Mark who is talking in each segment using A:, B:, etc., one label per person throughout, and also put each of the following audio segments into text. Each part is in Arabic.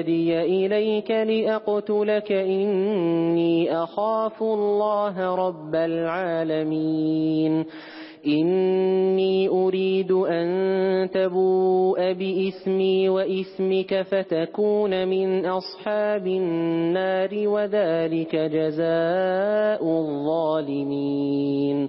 A: يدي إليك لأقتلك إني أخاف الله رب العالمين. إني أريد أن تبوء بإسمي وإسمك فتكون من أصحاب النار وذلك جزاء الظالمين.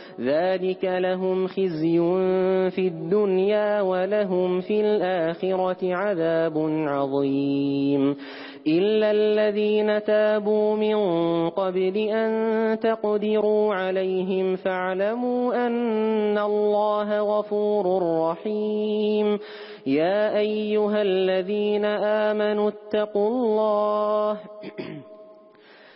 A: ذلك لهم خزي في الدنيا ولهم في الآخرة عذاب عظيم إلا الذين تابوا من قبل أن تقدروا عليهم فاعلموا أن الله غفور رحيم يا أيها الذين آمنوا اتقوا الله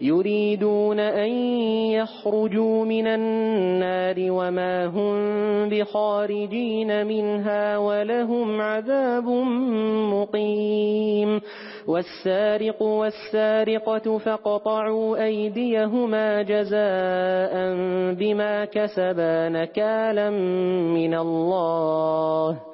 A: يريدون أن يخرجوا من النار وما هم بخارجين منها ولهم عذاب مقيم. والسارق والسارقة فقطعوا أيديهما جزاء بما كسبا نكالا من الله.